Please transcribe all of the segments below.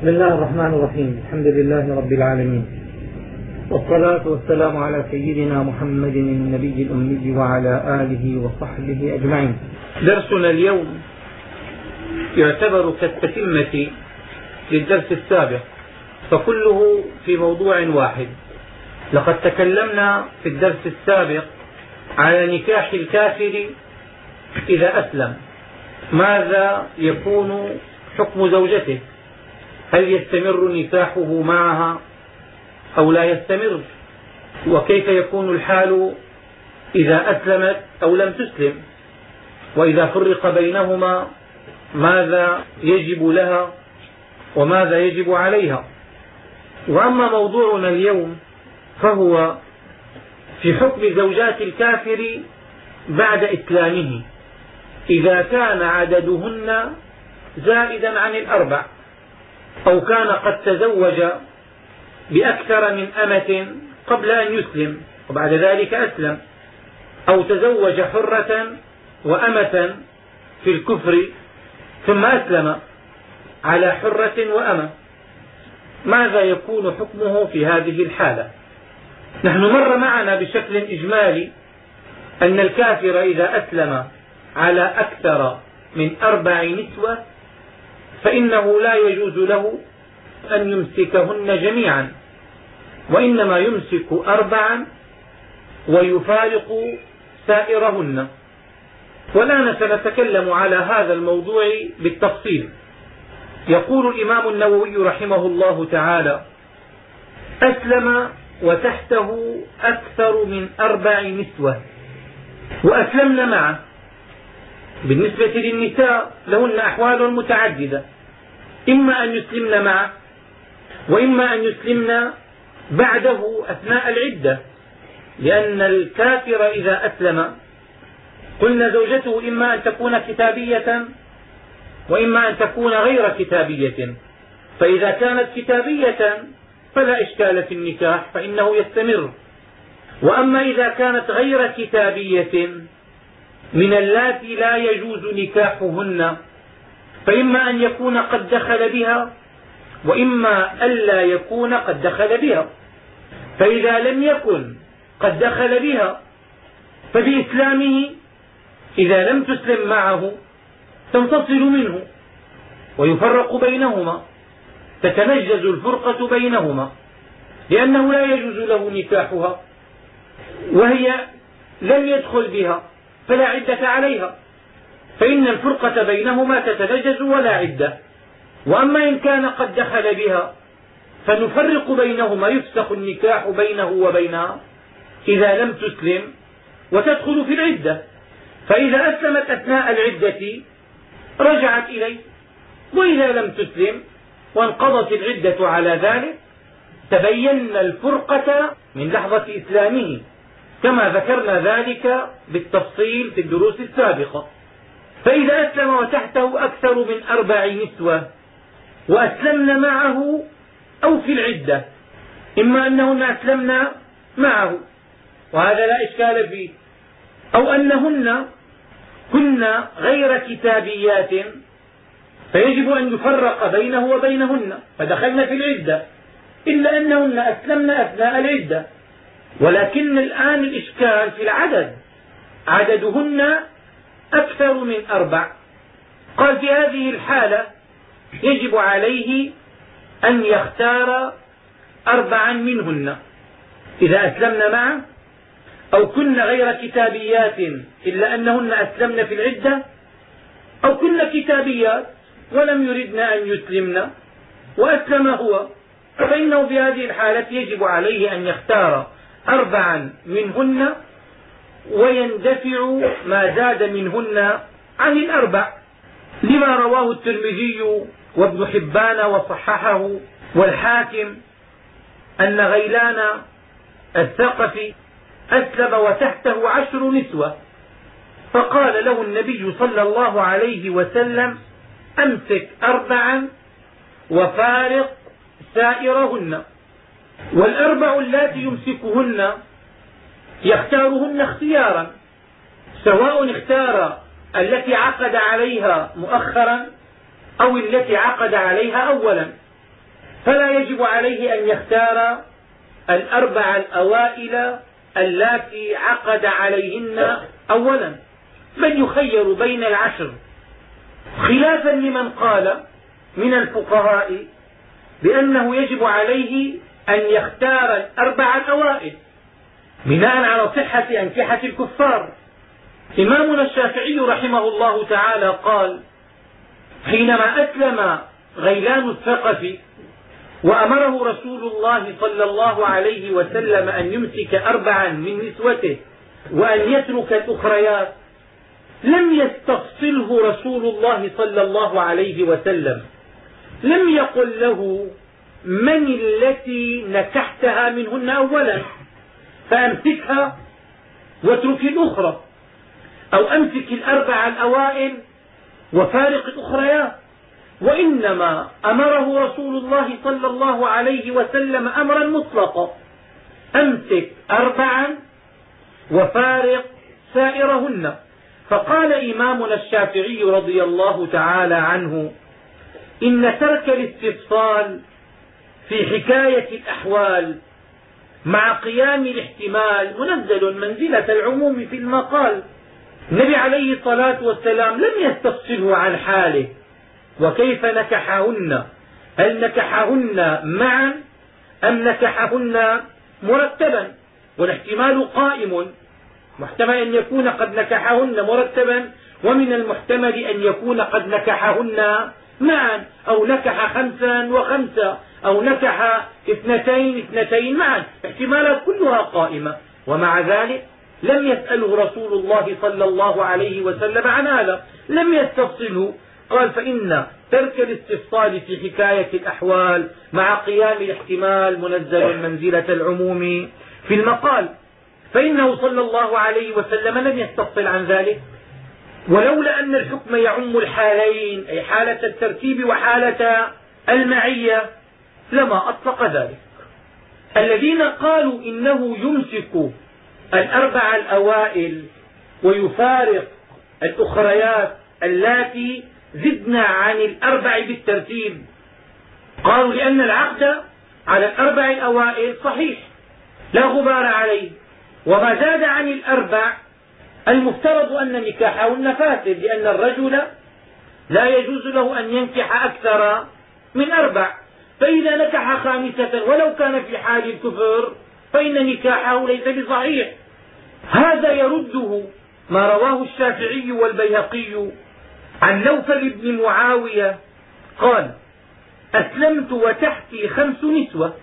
بسم الله الرحمن الرحيم. الحمد لله رب العالمين. والصلاة والسلام على سيدنا محمد النبي الأمي وعلى آله وصحبه أجمعين. درسنا اليوم يعتبر كالتتمة للدرس السابق فكله في موضوع واحد. لقد تكلمنا في الدرس السابق على نكاح الكافر إذا أسلم. ماذا يكون حكم زوجته؟ هل يستمر نكاحه معها أو لا يستمر؟ وكيف يكون الحال إذا أسلمت أو لم تسلم؟ وإذا فرق بينهما ماذا يجب لها وماذا يجب عليها؟ وأما موضوعنا اليوم فهو في حكم زوجات الكافر بعد إسلامه إذا كان عددهن زائدا عن الأربع. أو كان قد تزوج بأكثر من أمة قبل أن يسلم وبعد ذلك أسلم أو تزوج حرة وأمة في الكفر ثم أسلم على حرة وأمة. ماذا يكون حكمه في هذه الحالة؟ نحن مر معنا بشكل إجمالي أن الكافر إذا أسلم على أكثر من أربع نسوة فإنه لا يجوز له أن يمسكهن جميعا وإنما يمسك أربعا ويفارق سائرهن. والآن سنتكلم على هذا الموضوع بالتفصيل. يقول الإمام النووي رحمه الله تعالى أسلم وتحته أكثر من أربع نسوة وأسلمن معه. بالنسبة للنساء لهن أحوال متعددة. إما أن يسلمن معه وإما أن يسلمن بعده أثناء العدة. لأن الكافر إذا أسلم قلنا زوجته إما أن تكون كتابية وإما أن تكون غير كتابية. فإذا كانت كتابية فلا إشكال في النكاح فإنه يستمر. وأما إذا كانت غير كتابية من اللاتي لا يجوز نكاحهن فإما أن يكون قد دخل بها وإما ألا يكون قد دخل بها. فإذا لم يكن قد دخل بها فبإسلامه إذا لم تسلم معه تنفصل منه ويفرق بينهما تتنجز الفرقة بينهما لأنه لا يجوز له نكاحها وهي لم يدخل بها. فلا عدة عليها. فإن الفرقة بينهما تتنجز ولا عدة. وأما إن كان قد دخل بها فنفرق بينهما يفسخ النكاح بينه وبينها إذا لم تسلم وتدخل في العدة. فإذا أسلمت أثناء العدة رجعت إليه. وإذا لم تسلم وانقضت العدة على ذلك تبين الفرقة من لحظة إسلامه. كما ذكرنا ذلك بالتفصيل في الدروس السابقة. فإذا أسلم وتحته أكثر من أربع نسوة وأسلمن معه أو في العدة إما أنهن أسلمن معه. وهذا لا إشكال فيه. أو أنهن كن غير كتابيات فيجب أن يفرق بينه وبينهن فدخلن في العدة. إلا أنهن أسلمن أثناء العدة. ولكن الآن الإشكال في العدد. عددهن أكثر من أربع. قال في هذه الحالة يجب عليه أن يختار أربعا منهن. إذا أسلمن معه أو كن غير كتابيات إلا أنهن أسلمن في العدة أو كن كتابيات ولم يردن أن يسلمن. وأسلم هو. فإنه في هذه الحالة يجب عليه أن يختار. أربعا منهن ويندفع ما زاد منهن عن الأربع. لما رواه الترمذي وابن حبان وصححه والحاكم أن غيلان الثقفي أسلم وتحته عشر نسوة فقال له النبي صلى الله عليه وسلم أمسك أربعا وفارق سائرهن. والأربع اللاتي يمسكهن يختارهن اختيارا سواء اختار التي عقد عليها مؤخرا أو التي عقد عليها أولا. فلا يجب عليه أن يختار الأربع الأوائل اللاتي عقد عليهن أولا. بل يخير بين العشر. خلافا لمن قال من الفقهاء بأنه يجب عليه أن يختار الأربع الأوائل بناء على صحة أنكحة الكفار. إمامنا الشافعي رحمه الله تعالى قال حينما أسلم غيلان الثقفي وأمره رسول الله صلى الله عليه وسلم أن يمسك أربعا من نسوته وأن يترك الأخريات لم يستفصله رسول الله صلى الله عليه وسلم لم يقل له من التي نكحتها منهن أولا؟ فأمسكها واترك الأخرى أو أمسك الأربع الأوائل وفارق الأخريات وإنما أمره رسول الله صلى الله عليه وسلم أمرا مطلقا. أمسك أربعا وفارق سائرهن. فقال إمامنا الشافعي رضي الله تعالى عنه إن ترك الاستفصال في حكاية الأحوال مع قيام الاحتمال منزل منزلة العموم في المقال. النبي عليه الصلاة والسلام لم يستفصله عن حاله. وكيف نكحهن؟ هل نكحهن معا أم نكحهن مرتبا؟ والاحتمال قائم. محتمل أن يكون قد نكحهن مرتبا ومن المحتمل أن يكون قد نكحهن معا أو نكح خمسا وخمسا أو نكح اثنتين اثنتين معا. احتمالات كلها قائمة. ومع ذلك لم يسأله رسول الله صلى الله عليه وسلم عن هذا. لم يستفصله قال فإن ترك الاستفصال في حكاية الأحوال مع قيام الاحتمال منزل منزلة العموم في المقال. فإنه صلى الله عليه وسلم لم يستفصل عن ذلك. ولولا أن الحكم يعم الحالين أي حالة الترتيب وحالة المعية لما أطلق ذلك. الذين قالوا إنه يمسك الأربع الأوائل ويفارق الأخريات اللاتي زدنا عن الأربع بالترتيب قالوا لأن العقد على الأربع الأوائل صحيح لا غبار عليه وما زاد عن الأربع المفترض أن نكاحهن فاسد لأن الرجل لا يجوز له أن ينكح أكثر من أربع. فإذا نكح خامسة ولو كان في حال الكفر فإن نكاحه ليس بصحيح. هذا يرده ما رواه الشافعي والبيهقي عن نوفل بن معاوية قال أسلمت وتحتي خمس نسوة.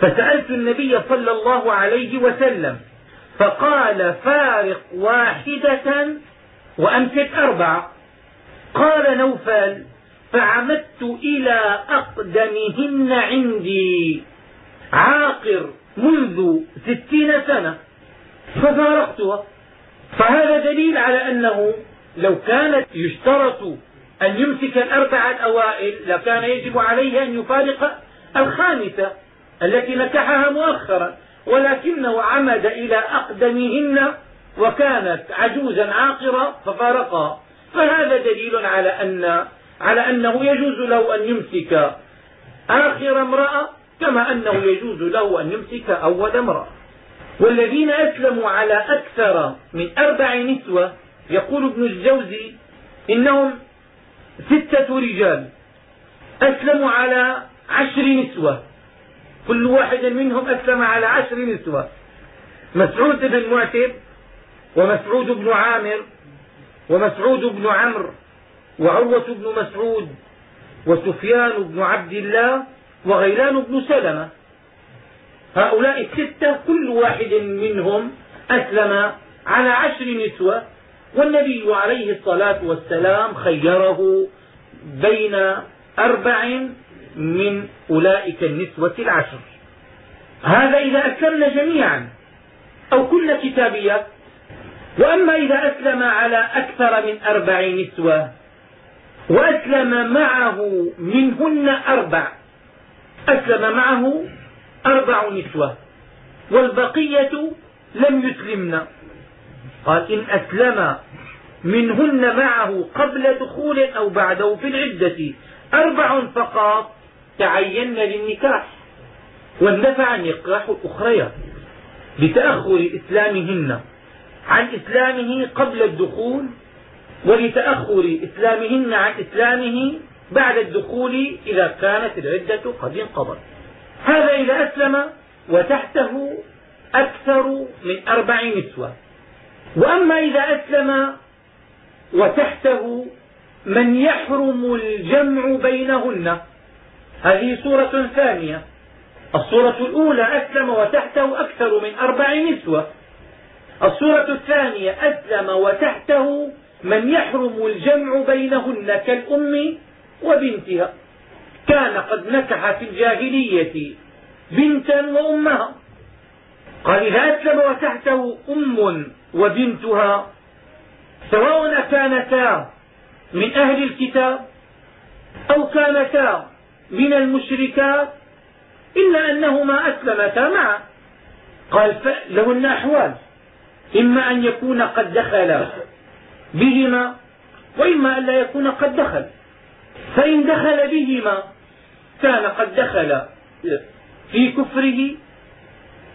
فسألت النبي صلى الله عليه وسلم فقال فارق واحدة وأمسك أربعة قال نوفل فعمدت إلى أقدمهن عندي. عاقر منذ ستين سنة. ففارقتها. فهذا دليل على أنه لو كانت يشترط أن يمسك الأربع الأوائل لكان يجب عليه أن يفارق الخامسة التي نكحها مؤخرا. ولكنه عمد إلى أقدمهن وكانت عجوزا عاقرة ففارقها فهذا دليل على أن على أنه يجوز له أن يمسك آخر امرأة كما أنه يجوز له أن يمسك أول امرأة. والذين أسلموا على أكثر من أربع نسوة يقول ابن الجوزي إنهم ستة رجال أسلموا على عشر نسوة. كل واحد منهم أسلم على عشر نسوة. مسعود بن معتب ومسعود بن عامر ومسعود بن عمرو وعروة بن مسعود وسفيان بن عبد الله وغيلان بن سلمة. هؤلاء الستة كل واحد منهم أسلم على عشر نسوة والنبي عليه الصلاة والسلام خيره بين أربع من أولئك النسوة العشر. هذا إذا أسلمن جميعا أو كل كتابية وأما إذا أسلم على أكثر من أربع نسوة وأسلم معه منهن أربع أسلم معه أربع نسوة والبقية لم يسلمن. قال إن أسلم منهن معه قبل دخول أو بعده في العدة أربع فقط تعين للنكاح. واندفع النكاح الأخريات لتأخر إسلامهن عن إسلامه قبل الدخول ولتأخر إسلامهن عن إسلامه بعد الدخول إذا كانت العدة قد انقضت. هذا إذا أسلم وتحته أكثر من أربع نسوة. وأما إذا أسلم وتحته من يحرم الجمع بينهن هذه صورة ثانية. الصورة الأولى أسلم وتحته أكثر من أربع نسوة. الصورة الثانية أسلم وتحته من يحرم الجمع بينهن كالأم وبنتها. كان قد نكح في الجاهلية بنتا وأمها. قال إذا أسلم وتحته أم وبنتها سواء كانتا من أهل الكتاب أو كانتا من المشركات إلا أنهما أسلمتا معا قال لهن أحوال إما أن يكون قد دخل بهما وإما أن لا يكون قد دخل. فإن دخل بهما كان قد دخل في كفره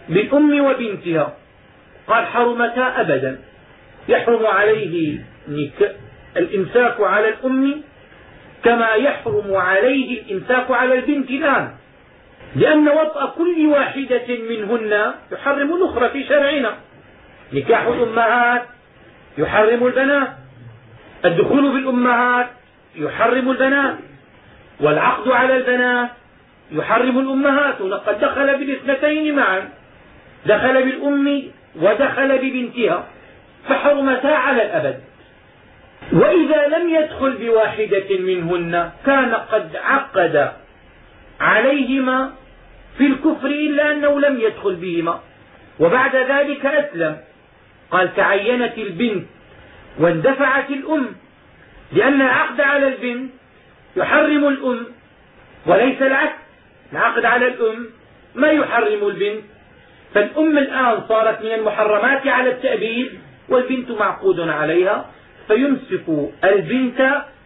بالأم وبنتها. قال حرمتا أبدا. يحرم عليه الإمساك على الأم كما يحرم عليه الإمساك على البنت الآن لأن وطأ كل واحدة منهن يحرم الأخرى في شرعنا. نكاح الأمهات يحرم البنات. الدخول بالأمهات يحرم البنات. والعقد على البنات يحرم الأمهات. وقد دخل بالإثنتين معا. دخل بالأم ودخل ببنتها. فحرمتا على الأبد. وإذا لم يدخل بواحدة منهن كان قد عقد عليهما في الكفر إلا أنه لم يدخل بهما. وبعد ذلك أسلم. قال تعينت البنت واندفعت الأم لأن العقد على البنت يحرم الأم وليس العكس. العقد على الأم ما يحرم البنت. فالأم الآن صارت من المحرمات على التأبيد والبنت معقود عليها. فيمسك البنت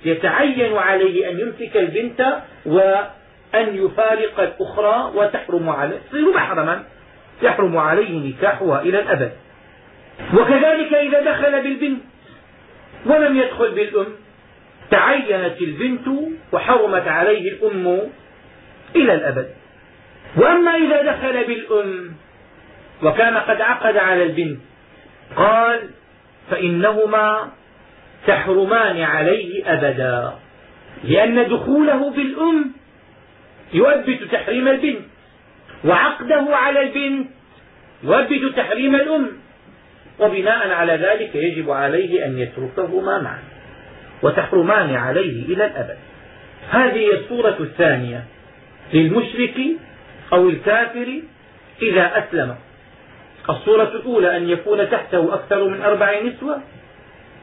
يتعين عليه أن يمسك البنت وأن يفارق الأخرى وتحرم عليه. يصير محرما. يحرم عليه نكاحها إلى الأبد. وكذلك إذا دخل بالبنت ولم يدخل بالأم تعينت البنت وحرمت عليه الأم إلى الأبد. وأما إذا دخل بالأم وكان قد عقد على البنت قال فإنهما تحرمان عليه أبدا. لأن دخوله بالأم يؤبت تحريم البنت وعقده على البنت يؤبت تحريم الأم وبناء على ذلك يجب عليه أن يتركهما معا وتحرمان عليه إلى الأبد. هذه الصورة الثانية للمشرك أو الكافر إذا أسلم. الصورة الأولى أن يكون تحته أكثر من أربع نسوة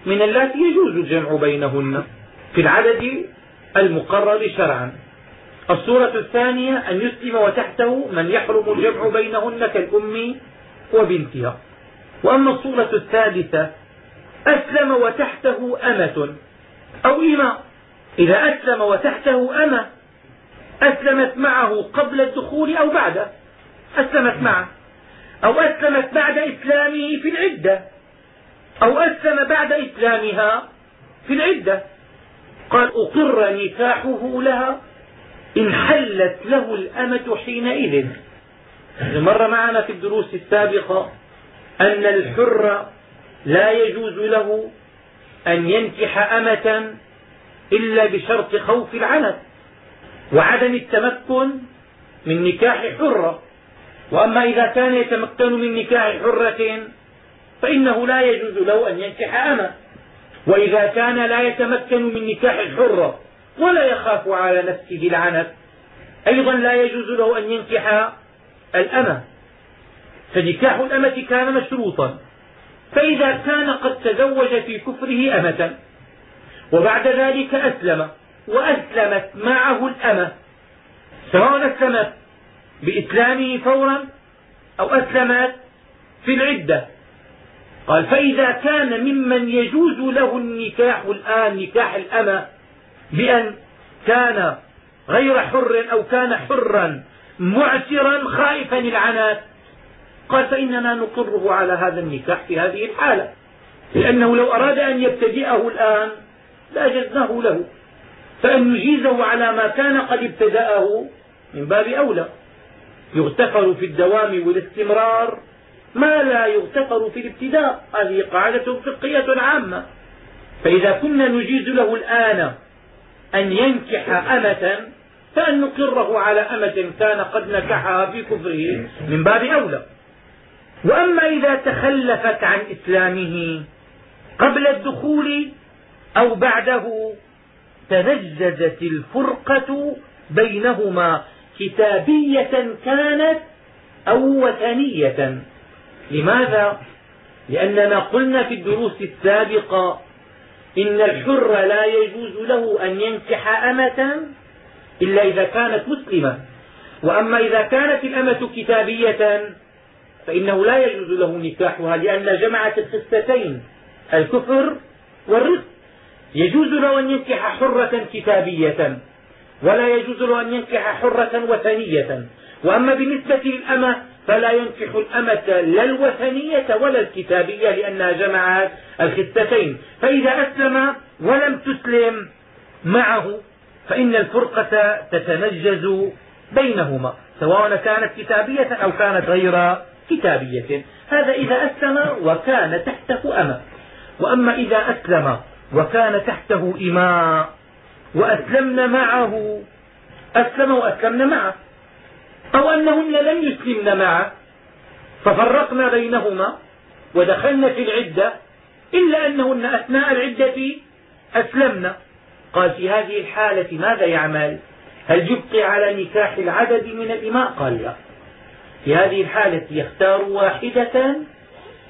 من اللاتي يجوز الجمع بينهن في العدد المقرر شرعا. الصورة الثانية أن يسلم وتحته من يحرم الجمع بينهن كالأم وبنتها. وأما الصورة الثالثة أسلم وتحته أمة. أو إماء إذا أسلم وتحته أمة أسلمت معه قبل الدخول أو بعده. أسلمت معه. أو أسلمت بعد إسلامه في العدة. أو أسلم بعد إسلامها في العدة. قال أقر نكاحه لها إن حلت له الأمة حينئذ. مر معنا في الدروس السابقة أن الحر لا يجوز له أن ينكح أمة إلا بشرط خوف العنت وعدم التمكن من نكاح حرة. وأما إذا كان يتمكن من نكاح حرة فإنه لا يجوز له أن ينكح أمة. وإذا كان لا يتمكن من نكاح الحرة ولا يخاف على نفسه العنت أيضا لا يجوز له أن ينكح الأمة. فنكاح الأمة كان مشروطا. فإذا كان قد تزوج في كفره أمة وبعد ذلك أسلم وأسلمت معه الأمة. سواء أسلمت بإسلامه فورا أو أسلمت في العدة. قال فإذا كان ممن يجوز له النكاح الآن نكاح الأمة بأن كان غير حر أو كان حرا معسرا خائفا العنات قال فإننا نقره على هذا النكاح في هذه الحالة. لأنه لو أراد أن يبتدئه الآن لاجزناه له. فأن نجيزه على ما كان قد ابتدأه من باب أولى. يغتفر في الدوام والاستمرار ما لا يغتفر في الابتداء. هذه قاعدة فقهية عامة. فإذا كنا نجيز له الآن أن ينكح أمة فأن نقره على أمة كان قد نكحها في كفره من باب أولى. وأما إذا تخلفت عن إسلامه قبل الدخول أو بعده تنجزت الفرقة بينهما كتابية كانت أو وثنية. لماذا؟ لأننا قلنا في الدروس السابقة إن الحر لا يجوز له أن ينكح أمة إلا إذا كانت مسلمة. وأما إذا كانت الأمة كتابية فإنه لا يجوز له نكاحها لأن جمعت الخستين الكفر والرزق. يجوز له أن ينكح حرة كتابية ولا يجوز له أن ينكح حرة وثنية. وأما بالنسبة للأمة فلا ينكح الأمة لا الوثنية ولا الكتابية لأنها جمعت الخستين فإذا أسلم ولم تسلم معه فإن الفرقة تتنجز بينهما سواء كانت كتابية أو كانت غير كتابية. هذا إذا أسلم وكان تحته أمة. وأما إذا أسلم وكان تحته إماء وأسلمن معه أسلم وأسلمن معه. أو أنهن لم يسلمن معه. ففرقنا بينهما ودخلن في العدة إلا أنهن أثناء العدة أسلمن. قال في هذه الحالة ماذا يعمل؟ هل يبقي على نكاح العدد من الإماء؟ قال لا. في هذه الحالة يختار واحدة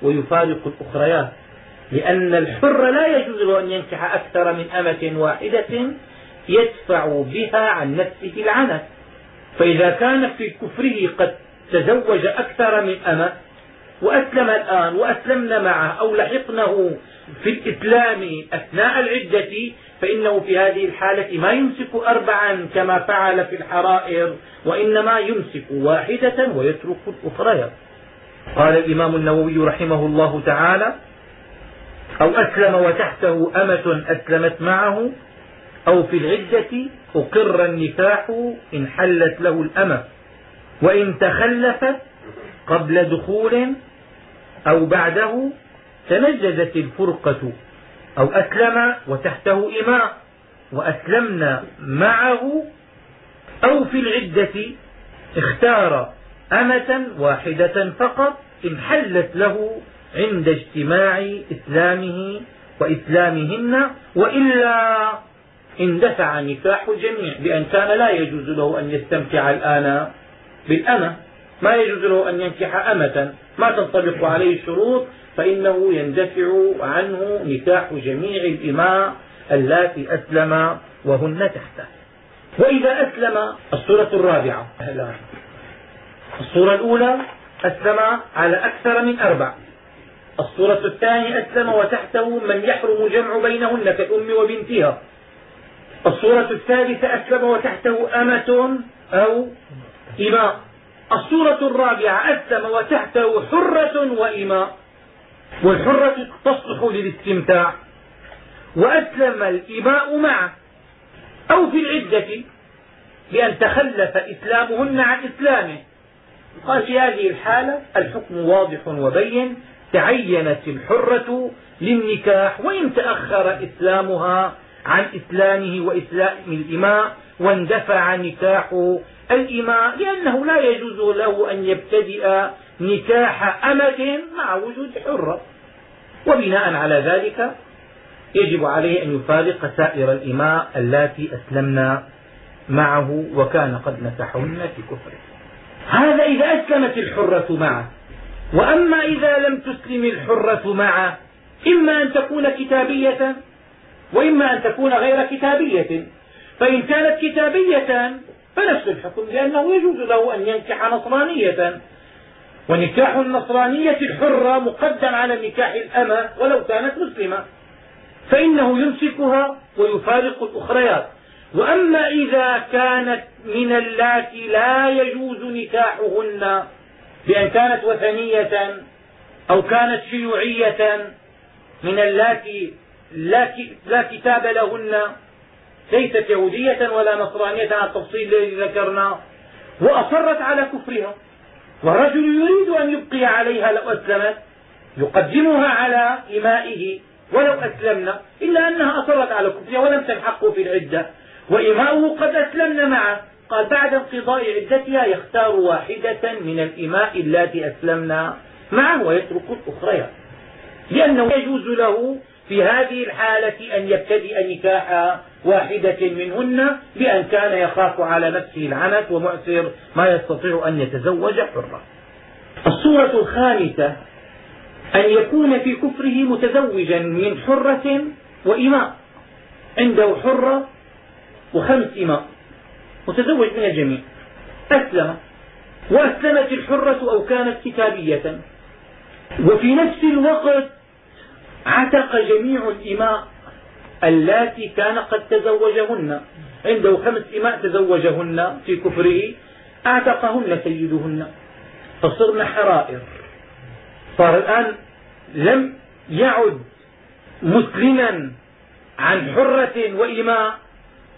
ويفارق الأخريات لأن الحر لا يجوز أن ينكح أكثر من أمة واحدة يدفع بها عن نفسه العنت. فإذا كان في كفره قد تزوج أكثر من أمة وأسلم الآن وأسلمن معه أو لحقنه في الإسلام أثناء العدة فإنه في هذه الحالة ما يمسك أربعا كما فعل في الحرائر وإنما يمسك واحدة ويترك الأخرى. قال الإمام النووي رحمه الله تعالى أو أسلم وتحته أمة أسلمت معه أو في العدة أقر النكاح إن حلت له الأمة وإن تخلفت قبل دخول أو بعده تنجزت الفرقة أو أسلم وتحته إماء وأسلمنا معه أو في العدة اختار أمة واحدة فقط إن حلت له عند اجتماع إسلامه وإسلامهن وإلا اندفع نكاح الجميع بأن كان لا يجوز له أن يستمتع الآن بالأمة. ما يجوز له أن ينكح أمة. ما تنطبق عليه الشروط فإنه يندفع عنه نكاح جميع الإماء اللاتي أسلم وهن تحته. وإذا أسلم الصورة الرابعة. الصورة الأولى أسلم على أكثر من أربع. الصورة الثانية أسلم وتحته من يحرم جمع بينهن كالأم وبنتها. الصورة الثالثة أسلم وتحته أمة أو إماء. الصورة الرابعة أسلم وتحته حرة وإماء. والحرة تصلح للاستمتاع. وأسلم الإماء معه. أو في العدة بأن تخلف إسلامهن عن إسلامه. قال في هذه الحالة الحكم واضح وبين تعينت الحرة للنكاح وإن تأخر إسلامها عن إسلامه وإسلام الإماء واندفع نكاح الإماء لأنه لا يجوز له أن يبتدئ نكاح أمة مع وجود حرة. وبناء على ذلك يجب عليه أن يفارق سائر الإماء اللاتي أسلمنا معه وكان قد نكحهن في كفره. هذا إذا أسلمت الحرة معه. وأما إذا لم تسلم الحرة معه إما أن تكون كتابية وإما أن تكون غير كتابية. فإن كانت كتابية فنفس الحكم لأنه يجوز له أن ينكح نصرانية. ونكاح النصرانية الحرة مقدم على نكاح الأمة ولو كانت مسلمة. فإنه يمسكها ويفارق الأخريات. وأما إذا كانت من اللاتي لا يجوز نكاحهن بأن كانت وثنية أو كانت شيوعية من اللاتي لا كتاب لهن ليست يهودية ولا نصرانية على التفصيل الذي ذكرناه وأصرت على كفرها. والرجل يريد أن يبقي عليها لو أسلمت يقدمها على إمائه ولو أسلمنا. إلا أنها أصرت على كفرها ولم تلحقه في العدة. وإماؤه قد أسلمن معه. قال بعد انقضاء عدتها يختار واحدة من الإماء اللاتي أسلمنا معه ويترك الأخريات لأنه يجوز له في هذه الحالة أن يبتدئ نكاح واحدة منهن بأن كان يخاف على نفسه العنت ومعسر ما يستطيع أن يتزوج حرة. الصورة الخامسة أن يكون في كفره متزوجا من حرة وإماء. عنده حرة وخمس إماء. متزوج من الجميع. أسلم. وأسلمت الحرة أو كانت كتابية. وفي نفس الوقت عتق جميع الإماء اللاتي كان قد تزوجهن. عنده خمس إماء تزوجهن في كفره أعتقهن سيدهن. فصرن حرائر. صار الآن لم يعد مسلما عن حرة وإماء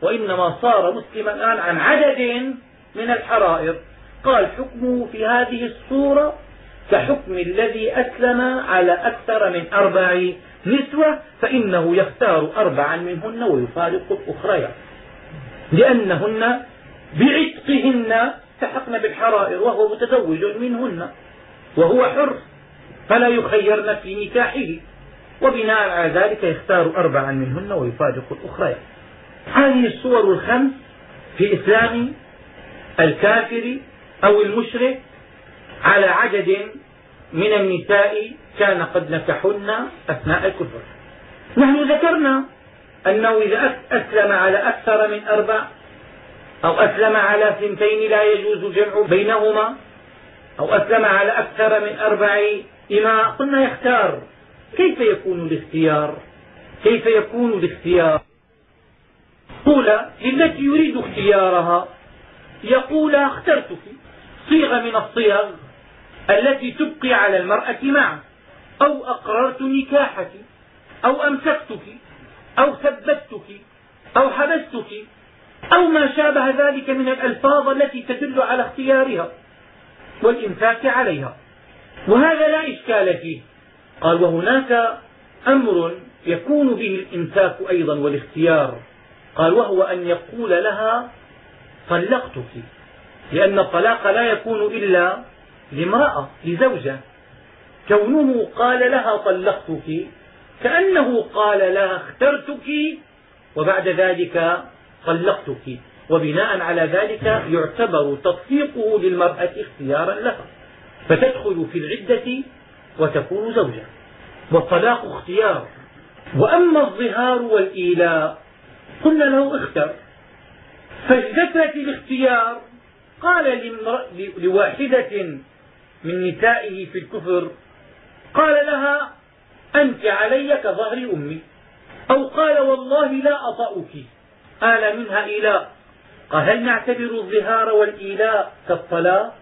وإنما صار مسلما الآن عن عدد من الحرائر. قال حكمه في هذه الصورة كحكم الذي أسلم على أكثر من أربع نسوة فإنه يختار أربعا منهن ويفارق الأخريات لأنهن بعتقهن التحقن بالحرائر وهو متزوج منهن وهو حر فلا يخيرن في نكاحه وبناء على ذلك يختار أربعا منهن ويفارق الأخريات هذه الصور الخمس في إسلام الكافر أو المشرك على عدد من النساء كان قد نكحن أثناء الكفر. نحن ذكرنا أنه إذا أسلم على أكثر من أربع أو أسلم على ثنتين لا يجوز الجمع بينهما أو أسلم على أكثر من أربع إماء قلنا يختار. كيف يكون الاختيار؟ كيف يكون الاختيار؟ قول للتي يريد اختيارها يقول اخترتك صيغة من الصيغ التي تبقي على المرأة معه. أو أقررت نكاحك أو أمسكتك أو ثبتك أو حبستك أو ما شابه ذلك من الألفاظ التي تدل على اختيارها والإمساك عليها. وهذا لا إشكال فيه. قال وهناك أمر يكون به الإمساك أيضا والاختيار. قال وهو أن يقول لها طلقتك لأن الطلاق لا يكون إلا لامرأة لزوجة. كونه قال لها طلقتك كأنه قال لها اخترتك وبعد ذلك طلقتك. وبناء على ذلك يعتبر تطليقه للمرأة اختيارا لها. فتدخل في العدة وتكون زوجة. والطلاق اختيار. وأما الظهار والإيلاء قلنا له اختر. فاجتثت الاختيار قال لواحدة من نسائه في الكفر. قال لها أنت علي كظهر أمي. أو قال والله لا أطأك. آل منها إيلاء. قال هل نعتبر الظهار والإيلاء كالطلاق؟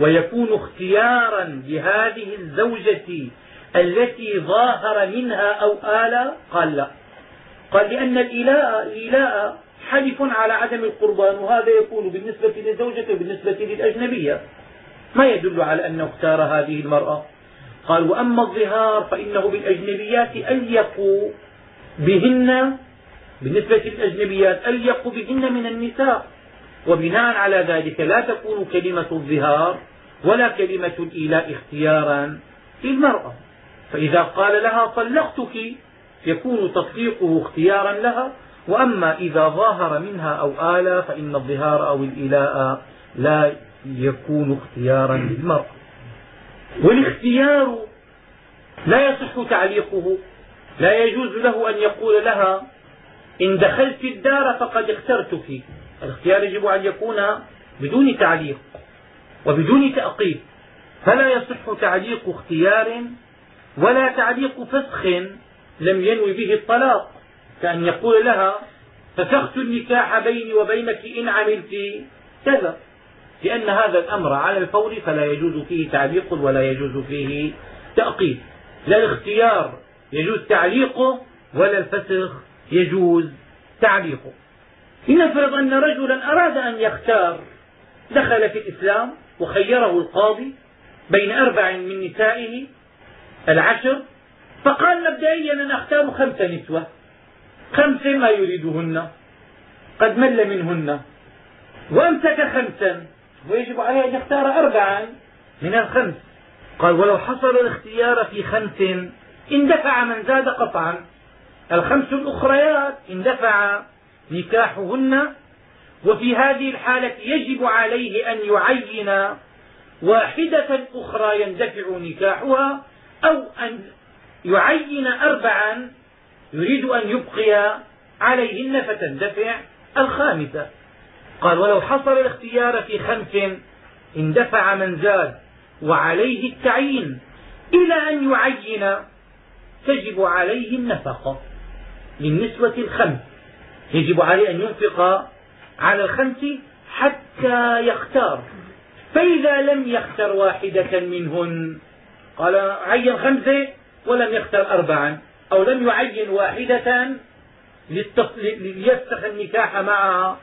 ويكون اختيارا لهذه الزوجة التي ظاهر منها أو آل قال لا. قال لأن الإيلاء, الإيلاء حلف على عدم القربان وهذا يكون بالنسبة للزوجة وبالنسبة للأجنبية. ما يدل على أنه اختار هذه المرأة. قال وأما الظهار فإنه بالأجنبيات أليق بهن بالنسبة للأجنبيات أليق بهن من النساء. وبناء على ذلك لا تكون كلمة الظهار ولا كلمة الإيلاء اختيارا للمرأة. فإذا قال لها طلقتك يكون تطليقه اختيارا لها. وأما إذا ظاهر منها أو آلى فإن الظهار أو الإيلاء لا يكون اختيارا للمرأة والاختيار لا يصح تعليقه لا يجوز له أن يقول لها إن دخلت الدار فقد اخترتك. الاختيار يجب أن يكون بدون تعليق وبدون تأقيب فلا يصح تعليق اختيار ولا تعليق فسخ لم ينوي به الطلاق. كأن يقول لها فسخت النكاح بيني وبينك إن عملت كذا. لأن هذا الأمر على الفور فلا يجوز فيه تعليق ولا يجوز فيه تأقيد لا الاختيار يجوز تعليقه ولا الفسخ يجوز تعليقه. لنفرض أن رجلا أراد أن يختار دخل في الإسلام وخيره القاضي بين أربع من نسائه العشر فقال مبدئيا أنا أختار خمس نسوة. خمس ما يريدهن قد مل منهن. وأمسك خمسا. ويجب عليه أن يختار أربعا من الخمس. قال ولو حصل الاختيار في خمس اندفع من زاد قطعا. الخمس الأخريات اندفع نكاحهن. وفي هذه الحالة يجب عليه أن يعين واحدة أخرى يندفع نكاحها أو أن يعين أربعا يريد أن يبقي عليهن فتندفع الخامسة. قال ولو حصل الاختيار في خمس اندفع من زاد وعليه التعيين إلى أن يعين تجب عليه النفقة للنسوة الخمس يجب عليه أن ينفق على الخمس حتى يختار. فإذا لم يختر واحدة منهن قال عين خمسة ولم يختر أربعا أو لم يعين واحدة ليفسخ النكاح معها.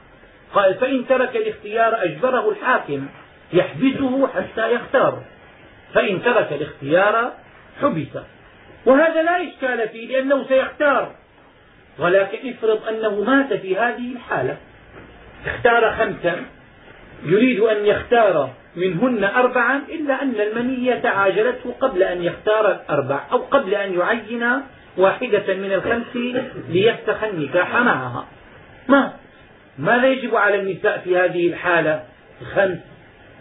قال فإن ترك الاختيار أجبره الحاكم يحبسه حتى يختار. فإن ترك الاختيار حبس. وهذا لا إشكال فيه لأنه سيختار. ولكن افرض أنه مات في هذه الحالة. اختار خمسا. يريد أن يختار منهن أربعا إلا أن المنية عاجلته قبل أن يختار الأربع أو قبل أن يعين واحدة من الخمس ليفتح النكاح معها. ما؟ ماذا يجب على النساء في هذه الحالة؟ خمس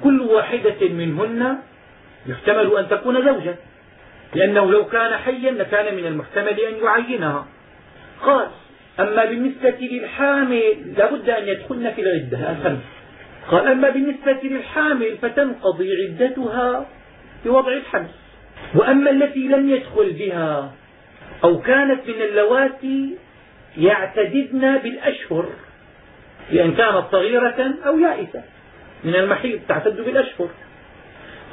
كل واحدة منهن يحتمل أن تكون زوجة. لأنه لو كان حيا لكان من المحتمل أن يعينها. قال أما بالنسبة للحامل لابد أن يدخلن في العدة الخمس. قال أما بالنسبة للحامل فتنقضي عدتها بوضع الحبس وأما التي لم يدخل بها أو كانت من اللواتي يعتددن بالأشهر. بأن كانت صغيرة أو يائسة. من المحيض تعتد بالأشهر.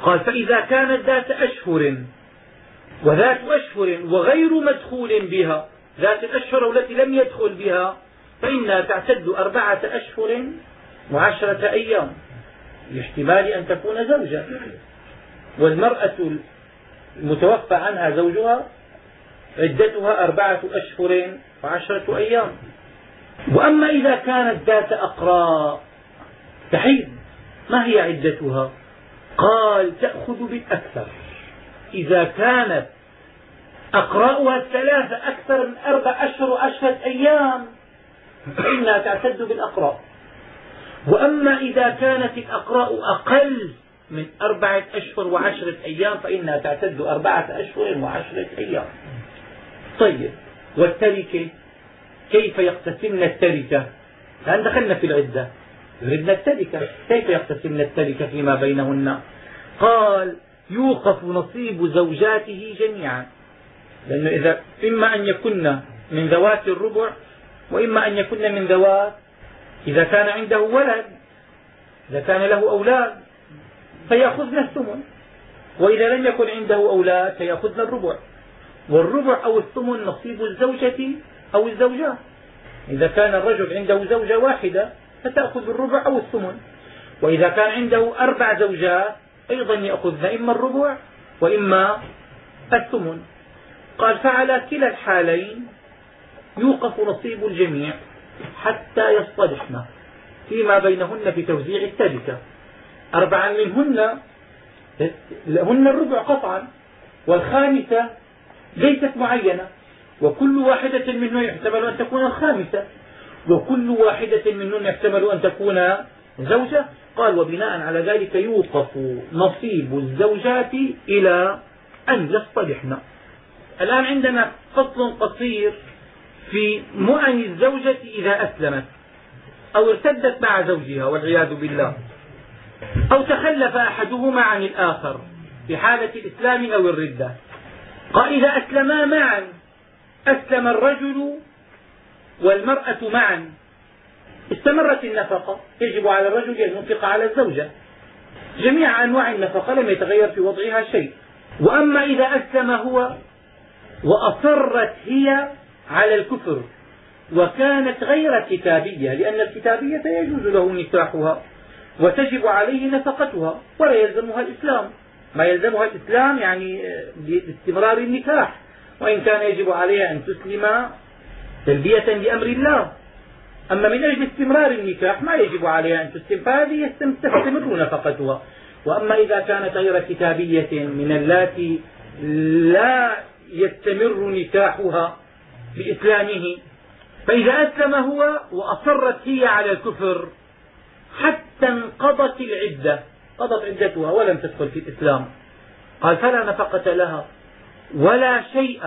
قال فإذا كانت ذات أشهر وذات أشهر وغير مدخول بها ذات الأشهر التي لم يدخل بها فإنها تعتد أربعة أشهر وعشرة أيام لإحتمال أن تكون زوجة. والمرأة المتوفى عنها زوجها عدتها أربعة أشهر وعشرة أيام. وأما إذا كانت ذات أقراء تحيض ما هي عدتها؟ قال تأخذ بالأكثر. إذا كانت أقراؤها الثلاثة أكثر من أربع أشهر وعشرة أيام فإنها تعتد بالأقراء وأما إذا كانت الأقراء أقل من أربعة أشهر وعشرة أيام فإنها تعتد أربعة أشهر وعشرة أيام. طيب والتركة؟ كيف يقتسمن التركة؟ الآن دخلنا في العدة. يردن التركة. كيف يقتسمن التركة فيما بينهن؟ قال يوقف نصيب زوجاته جميعا. لأنه إذا إما أن يكن من ذوات الربع وإما أن يكن من ذوات إذا كان عنده ولد إذا كان له أولاد فيأخذن الثمن. وإذا لم يكن عنده أولاد فيأخذن الربع. والربع أو الثمن نصيب الزوجة أو الزوجات. إذا كان الرجل عنده زوجة واحدة فتأخذ الربع أو الثمن. وإذا كان عنده أربع زوجات أيضا يأخذن إما الربع وإما الثمن. قال فعلى كلا الحالين يوقف نصيب الجميع حتى يصطلحن فيما بينهن في توزيع التركة أربعا منهن هن الربع قطعا والخامسة ليست معينة. وكل واحدة منهن يحتمل أن تكون الخامسة. وكل واحدة منهن يحتمل أن تكون زوجة. قال وبناء على ذلك يوقف نصيب الزوجات إلى أن يصطلحن. الآن عندنا فصل قصير في مؤن الزوجة إذا أسلمت أو ارتدت مع زوجها والعياذ بالله أو تخلف أحدهما عن الآخر في حالة الإسلام أو الردة. قال إذا أسلما معا أسلم الرجل والمرأة معا. استمرت النفقة. يجب على الرجل أن ينفق على الزوجة. جميع أنواع النفقة لم يتغير في وضعها شيء. وأما إذا أسلم هو وأصرت هي على الكفر وكانت غير كتابية لأن الكتابية يجوز له نكاحها وتجب عليه نفقتها ولا يلزمها الإسلام. ما يلزمها الإسلام يعني باستمرار النكاح. وإن كان يجب عليها أن تسلم تلبية لأمر الله. أما من أجل استمرار النكاح ما يجب عليها أن تسلم فهذه تستمر نفقتها. وأما إذا كانت غير كتابية من اللاتي لا يستمر نكاحها بإسلامه فإذا أسلم هو وأصرت هي على الكفر حتى انقضت العدة. قضت عدتها ولم تدخل في الإسلام. قال فلا نفقة لها. ولا شيء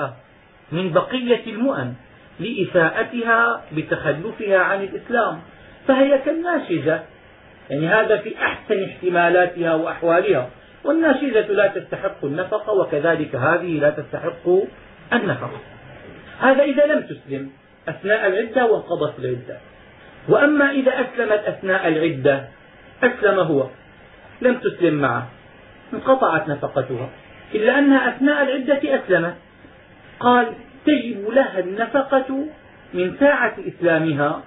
من بقية المؤن لإساءتها بتخلفها عن الإسلام. فهي كالناشزة. يعني هذا في أحسن احتمالاتها وأحوالها. والناشزة لا تستحق النفقة وكذلك هذه لا تستحق النفقة. هذا إذا لم تسلم أثناء العدة وانقضت العدة. وأما إذا أسلمت أثناء العدة أسلم هو. لم تسلم معه انقطعت نفقتها. إلا أنها أثناء العدة أسلمت قال تجب لها النفقة من ساعة إسلامها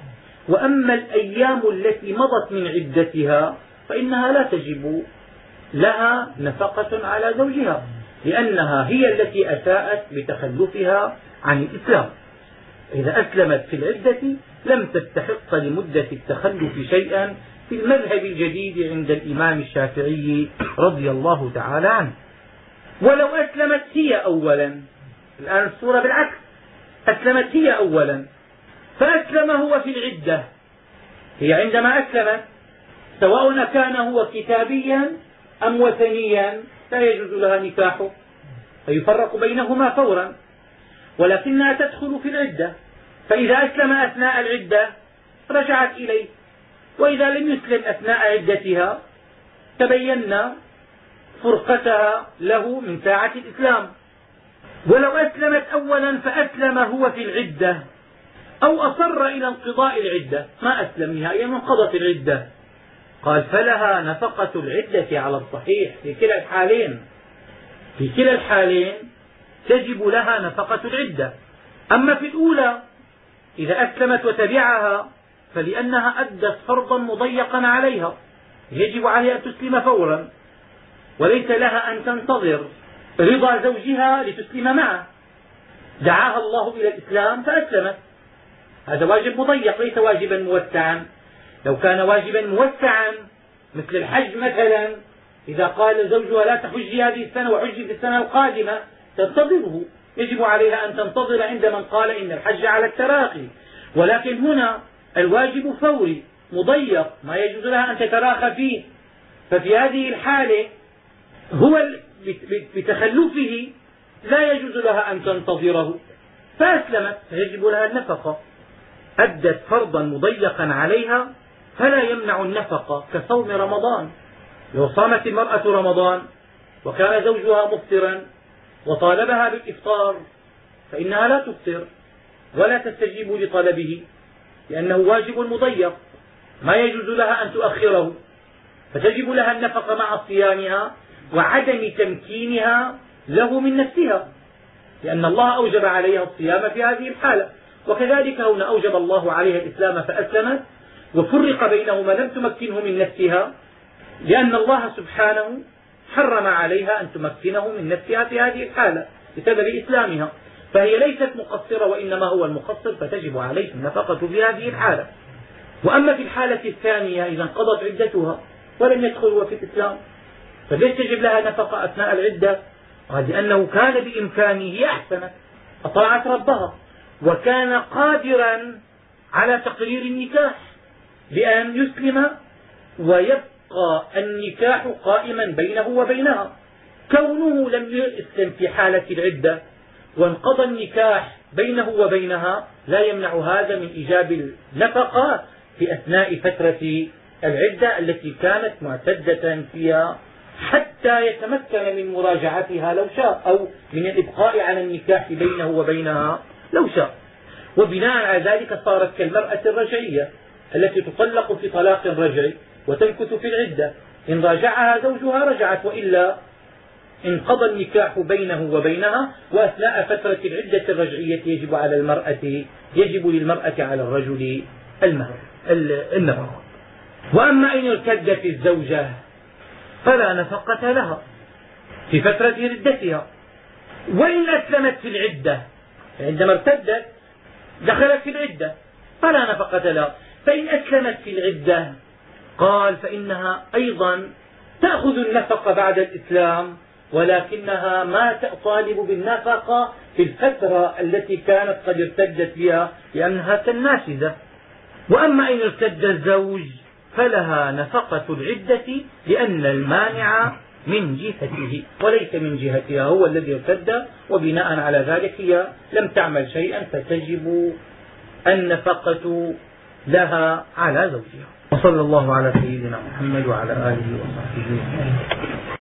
وأما الأيام التي مضت من عدتها فإنها لا تجب لها نفقة على زوجها لأنها هي التي أساءت بتخلفها عن الإسلام. إذا أسلمت في العدة لم تستحق لمدة التخلف شيئا في المذهب الجديد عند الإمام الشافعي رضي الله تعالى عنه. ولو أسلمت هي أولا. الآن الصورة بالعكس. أسلمت هي أولا. فأسلم هو في العدة. هي عندما أسلمت سواء كان هو كتابيا أم وثنيا لا يجوز لها نكاحه فيفرق بينهما فورا. ولكنها تدخل في العدة. فإذا أسلم أثناء العدة رجعت إليه. وإذا لم يسلم أثناء عدتها تبينا فرقتها له من ساعة الإسلام. ولو أسلمت أولا فأسلم هو في العدة أو أصر إلى انقضاء العدة. ما أسلم نهائيا وانقضت العدة. قال فلها نفقة العدة على الصحيح في كلا الحالين. في كلا الحالين تجب لها نفقة العدة. أما في الأولى إذا أسلمت وتبعها فلأنها أدت فرضا مضيقا عليها. يجب عليها أن تسلم فورا. وليس لها أن تنتظر رضا زوجها لتسلم معه. دعاها الله إلى الإسلام فأسلمت. هذا واجب مضيق ليس واجبا موسعا. لو كان واجبا موسعا مثل الحج مثلا إذا قال زوجها لا تحجي هذه السنة وحجي في السنة القادمة تنتظره. يجب عليها أن تنتظر عند من قال إن الحج على التراخي. ولكن هنا الواجب فوري مضيق. ما يجوز لها أن تتراخى فيه. ففي هذه الحالة هو بتخلفه لا يجوز لها أن تنتظره. فأسلمت فيجب لها النفقة. أدت فرضا مضيقا عليها فلا يمنع النفقة كصوم رمضان. لو صامت المرأة رمضان وكان زوجها مفطرا وطالبها بالإفطار فإنها لا تفطر ولا تستجيب لطلبه لأنه واجب مضيق. ما يجوز لها أن تؤخره فتجب لها النفقة مع صيامها وعدم تمكينها له من نفسها لأن الله أوجب عليها الصيام في هذه الحالة. وكذلك هنا أوجب الله عليها الإسلام فأسلمت وفرق بينهما لم تمكنه من نفسها لأن الله سبحانه حرم عليها أن تمكنه من نفسها في هذه الحالة بسبب إسلامها. فهي ليست مقصرة وإنما هو المقصر فتجب عليه النفقة في هذه الحالة. وأما في الحالة الثانية إذا انقضت عدتها ولم يدخل هو في الإسلام فليش تجب لها نفقة أثناء العدة؟ قال لأنه كان بإمكانه أحسنت أطاعت ربها وكان قادرا على تقرير النكاح بأن يسلم ويبقى النكاح قائما بينه وبينها. كونه لم يسلم في حالة العدة وانقضى النكاح بينه وبينها لا يمنع هذا من إيجاب النفقة في أثناء فترة العدة التي كانت معتدة فيها حتى يتمكن من مراجعتها لو شاء أو من الإبقاء على النكاح بينه وبينها لو شاء. وبناء على ذلك صارت كالمرأة الرجعية التي تطلق في طلاق رجعي وتمكث في العدة. إن راجعها زوجها رجعت وإلا انقضى النكاح بينه وبينها وأثناء فترة العدة الرجعية يجب على المرأة يجب للمرأة على الرجل المهر النفقة. وأما إن ارتدت الزوجة فلا نفقة لها في فترة ردتها. وإن أسلمت في العدة عندما ارتدت دخلت في العدة فلا نفقة لها. فإن أسلمت في العدة قال فإنها أيضا تأخذ النفقة بعد الإسلام ولكنها ما تطالب بالنفقة في الفترة التي كانت قد ارتدت بها لأنها كالناشزة وأما إن ارتد الزوج فلها نفقة العدة لأن المانع من جهته وليس من جهتها هو الذي ارتد وبناء على ذلك هي لم تعمل شيئا فتجب النفقة لها على زوجها. وصلى الله على سيدنا محمد وعلى آله وصحبه وسلم.